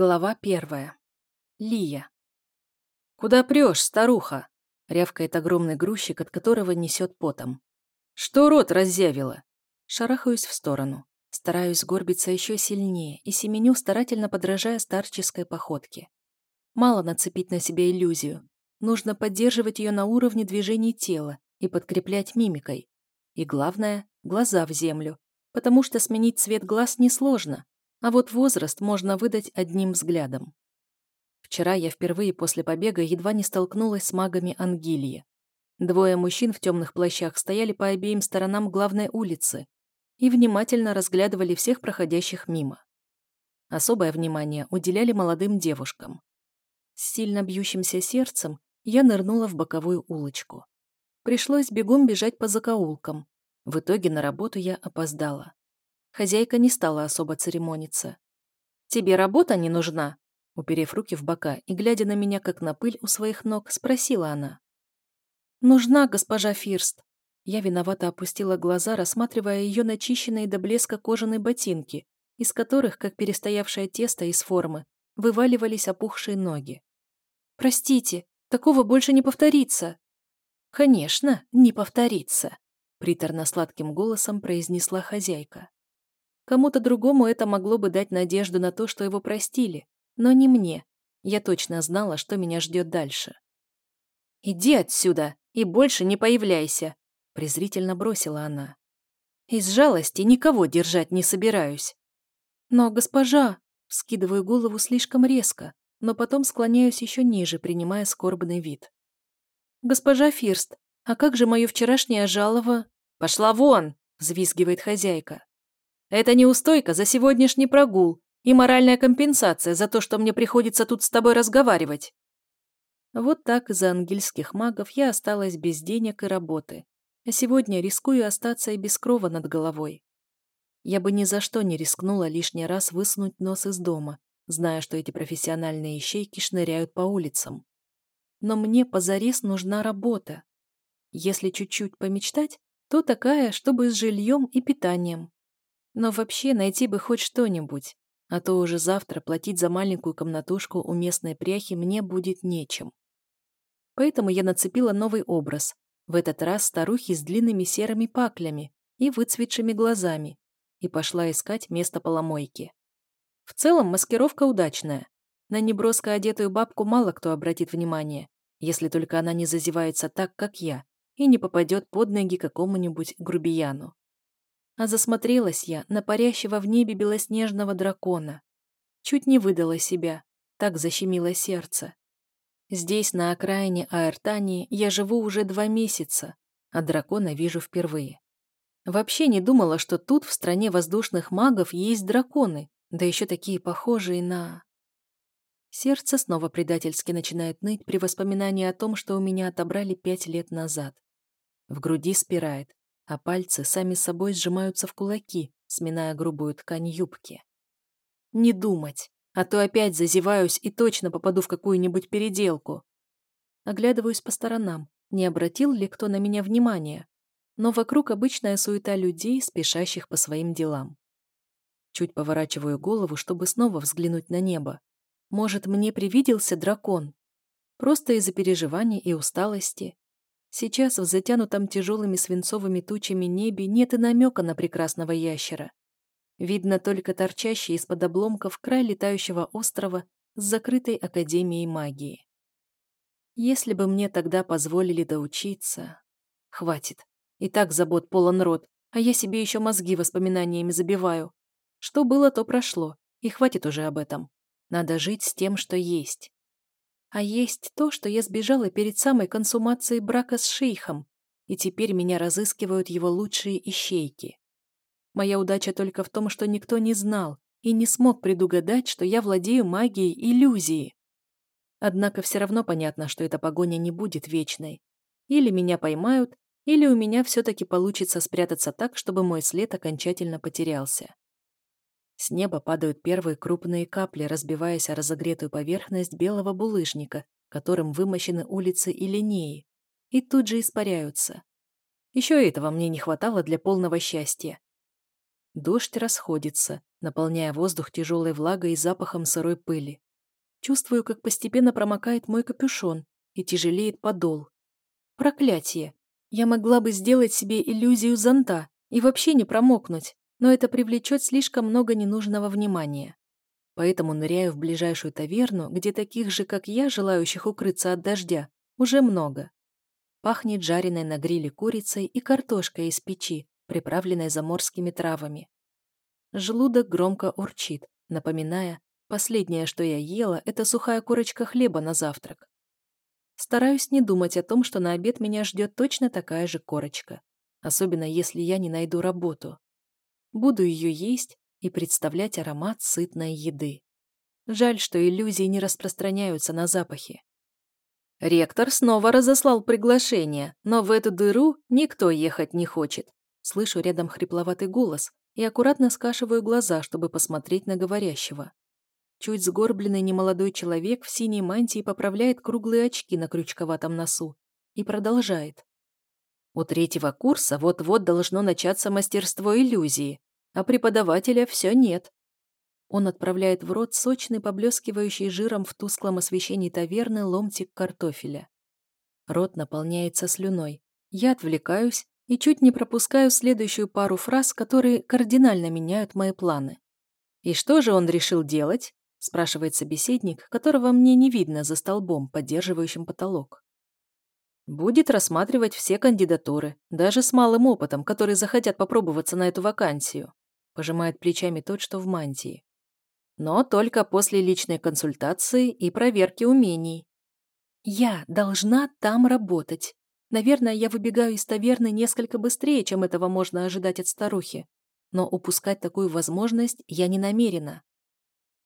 Глава первая. Лия. «Куда прешь, старуха?» — рявкает огромный грузчик, от которого несет потом. «Что рот разъявила?» Шарахаюсь в сторону. Стараюсь горбиться еще сильнее и семеню, старательно подражая старческой походке. Мало нацепить на себя иллюзию. Нужно поддерживать ее на уровне движений тела и подкреплять мимикой. И главное — глаза в землю, потому что сменить цвет глаз несложно, а вот возраст можно выдать одним взглядом. Вчера я впервые после побега едва не столкнулась с магами Ангилии. Двое мужчин в темных плащах стояли по обеим сторонам главной улицы и внимательно разглядывали всех проходящих мимо. Особое внимание уделяли молодым девушкам. С сильно бьющимся сердцем я нырнула в боковую улочку. Пришлось бегом бежать по закоулкам. В итоге на работу я опоздала. Хозяйка не стала особо церемониться. «Тебе работа не нужна?» Уперев руки в бока и глядя на меня, как на пыль у своих ног, спросила она. «Нужна, госпожа Фирст». Я виновато опустила глаза, рассматривая ее начищенные до блеска кожаные ботинки, из которых, как перестоявшее тесто из формы, вываливались опухшие ноги. «Простите, такого больше не повторится». «Конечно, не повторится», — приторно-сладким голосом произнесла хозяйка. Кому-то другому это могло бы дать надежду на то, что его простили, но не мне. Я точно знала, что меня ждет дальше. «Иди отсюда и больше не появляйся», — презрительно бросила она. «Из жалости никого держать не собираюсь». «Но, госпожа...» — вскидываю голову слишком резко, но потом склоняюсь еще ниже, принимая скорбный вид. «Госпожа Фирст, а как же мое вчерашнее жалово...» «Пошла вон!» — взвизгивает хозяйка. Это неустойка за сегодняшний прогул и моральная компенсация за то, что мне приходится тут с тобой разговаривать. Вот так из-за ангельских магов я осталась без денег и работы, а сегодня рискую остаться и без крова над головой. Я бы ни за что не рискнула лишний раз высунуть нос из дома, зная, что эти профессиональные ищейки шныряют по улицам. Но мне позарез нужна работа. Если чуть-чуть помечтать, то такая, чтобы с жильем и питанием. Но вообще найти бы хоть что-нибудь, а то уже завтра платить за маленькую комнатушку у местной пряхи мне будет нечем. Поэтому я нацепила новый образ, в этот раз старухи с длинными серыми паклями и выцветшими глазами, и пошла искать место поломойки. В целом маскировка удачная. На неброско одетую бабку мало кто обратит внимание, если только она не зазевается так, как я, и не попадет под ноги какому-нибудь грубияну. А засмотрелась я на парящего в небе белоснежного дракона. Чуть не выдала себя, так защемило сердце. Здесь, на окраине Аэртании, я живу уже два месяца, а дракона вижу впервые. Вообще не думала, что тут, в стране воздушных магов, есть драконы, да еще такие похожие на... Сердце снова предательски начинает ныть при воспоминании о том, что у меня отобрали пять лет назад. В груди спирает, а пальцы сами собой сжимаются в кулаки, сминая грубую ткань юбки. Не думать, а то опять зазеваюсь и точно попаду в какую-нибудь переделку. Оглядываюсь по сторонам, не обратил ли кто на меня внимания, но вокруг обычная суета людей, спешащих по своим делам. Чуть поворачиваю голову, чтобы снова взглянуть на небо. Может, мне привиделся дракон? Просто из-за переживаний и усталости. Сейчас в затянутом тяжелыми свинцовыми тучами небе нет и намека на прекрасного ящера. Видно только торчащий из-под обломков край летающего острова с закрытой Академией магии. Если бы мне тогда позволили доучиться... Хватит. И так забот полон рот, а я себе еще мозги воспоминаниями забиваю. Что было, то прошло, и хватит уже об этом. Надо жить с тем, что есть. А есть то, что я сбежала перед самой консумацией брака с шейхом, и теперь меня разыскивают его лучшие ищейки. Моя удача только в том, что никто не знал и не смог предугадать, что я владею магией иллюзии. Однако все равно понятно, что эта погоня не будет вечной. Или меня поймают, или у меня все-таки получится спрятаться так, чтобы мой след окончательно потерялся. С неба падают первые крупные капли, разбиваясь о разогретую поверхность белого булыжника, которым вымощены улицы и линеи, и тут же испаряются. Еще этого мне не хватало для полного счастья. Дождь расходится, наполняя воздух тяжелой влагой и запахом сырой пыли. Чувствую, как постепенно промокает мой капюшон и тяжелеет подол. Проклятие! Я могла бы сделать себе иллюзию зонта и вообще не промокнуть, но это привлечет слишком много ненужного внимания. Поэтому ныряю в ближайшую таверну, где таких же, как я, желающих укрыться от дождя, уже много. Пахнет жареной на гриле курицей и картошкой из печи, приправленной заморскими травами. Желудок громко урчит, напоминая, последнее, что я ела, это сухая корочка хлеба на завтрак. Стараюсь не думать о том, что на обед меня ждет точно такая же корочка, особенно если я не найду работу. Буду ее есть и представлять аромат сытной еды. Жаль, что иллюзии не распространяются на запахи. Ректор снова разослал приглашение, но в эту дыру никто ехать не хочет. Слышу рядом хрипловатый голос и аккуратно скашиваю глаза, чтобы посмотреть на говорящего. Чуть сгорбленный немолодой человек в синей мантии поправляет круглые очки на крючковатом носу и продолжает. У третьего курса вот-вот должно начаться мастерство иллюзии, а преподавателя все нет. Он отправляет в рот сочный, поблескивающий жиром в тусклом освещении таверны ломтик картофеля. Рот наполняется слюной. Я отвлекаюсь и чуть не пропускаю следующую пару фраз, которые кардинально меняют мои планы. «И что же он решил делать?» – спрашивает собеседник, которого мне не видно за столбом, поддерживающим потолок. Будет рассматривать все кандидатуры, даже с малым опытом, которые захотят попробоваться на эту вакансию. Пожимает плечами тот, что в мантии. Но только после личной консультации и проверки умений. Я должна там работать. Наверное, я выбегаю из таверны несколько быстрее, чем этого можно ожидать от старухи. Но упускать такую возможность я не намерена.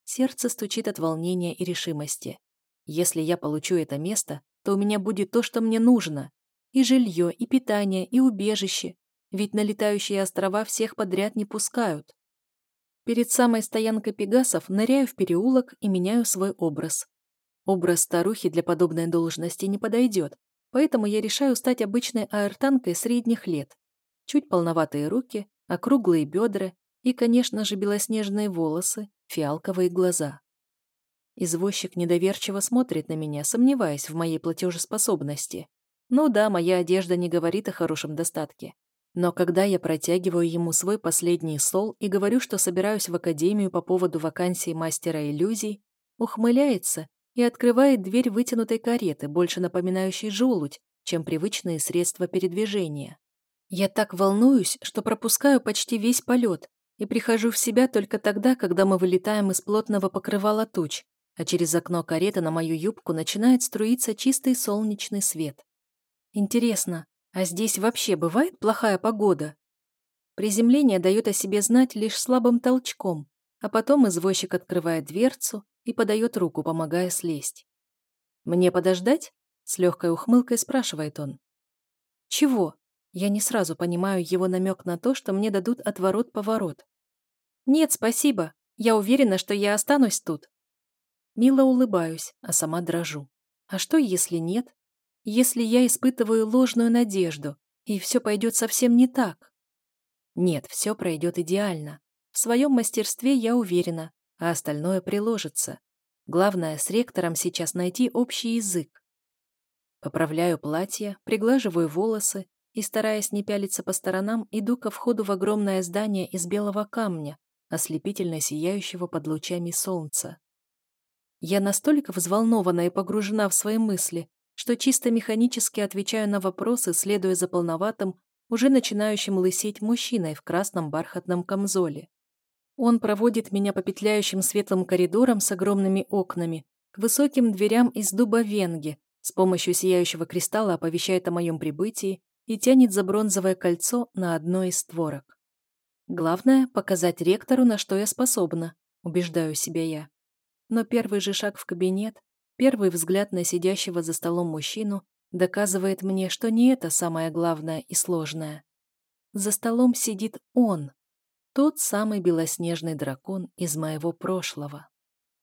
Сердце стучит от волнения и решимости. Если я получу это место, то у меня будет то, что мне нужно. И жилье, и питание, и убежище. Ведь на летающие острова всех подряд не пускают. Перед самой стоянкой пегасов ныряю в переулок и меняю свой образ. Образ старухи для подобной должности не подойдет, поэтому я решаю стать обычной аэртанкой средних лет. Чуть полноватые руки, округлые бедра и, конечно же, белоснежные волосы, фиалковые глаза. Извозчик недоверчиво смотрит на меня, сомневаясь в моей платежеспособности. Ну да, моя одежда не говорит о хорошем достатке. Но когда я протягиваю ему свой последний сол и говорю, что собираюсь в академию по поводу вакансии мастера иллюзий, ухмыляется и открывает дверь вытянутой кареты, больше напоминающей желудь, чем привычные средства передвижения. Я так волнуюсь, что пропускаю почти весь полет и прихожу в себя только тогда, когда мы вылетаем из плотного покрывала туч, а через окно кареты на мою юбку начинает струиться чистый солнечный свет. Интересно, а здесь вообще бывает плохая погода? Приземление дает о себе знать лишь слабым толчком, а потом извозчик открывает дверцу и подает руку, помогая слезть. «Мне подождать?» — с легкой ухмылкой спрашивает он. «Чего?» Я не сразу понимаю его намек на то, что мне дадут отворот-поворот. «Нет, спасибо. Я уверена, что я останусь тут». Мило улыбаюсь, а сама дрожу. А что, если нет? Если я испытываю ложную надежду, и все пойдет совсем не так? Нет, все пройдет идеально. В своем мастерстве я уверена, а остальное приложится. Главное, с ректором сейчас найти общий язык. Поправляю платье, приглаживаю волосы и, стараясь не пялиться по сторонам, иду ко входу в огромное здание из белого камня, ослепительно сияющего под лучами солнца. Я настолько взволнована и погружена в свои мысли, что чисто механически отвечаю на вопросы, следуя за полноватым, уже начинающим лысеть мужчиной в красном бархатном камзоле. Он проводит меня по петляющим светлым коридорам с огромными окнами, к высоким дверям из дуба венги, с помощью сияющего кристалла оповещает о моем прибытии и тянет за бронзовое кольцо на одной из створок. Главное — показать ректору, на что я способна, убеждаю себя я. Но первый же шаг в кабинет, первый взгляд на сидящего за столом мужчину доказывает мне, что не это самое главное и сложное. За столом сидит он, тот самый белоснежный дракон из моего прошлого.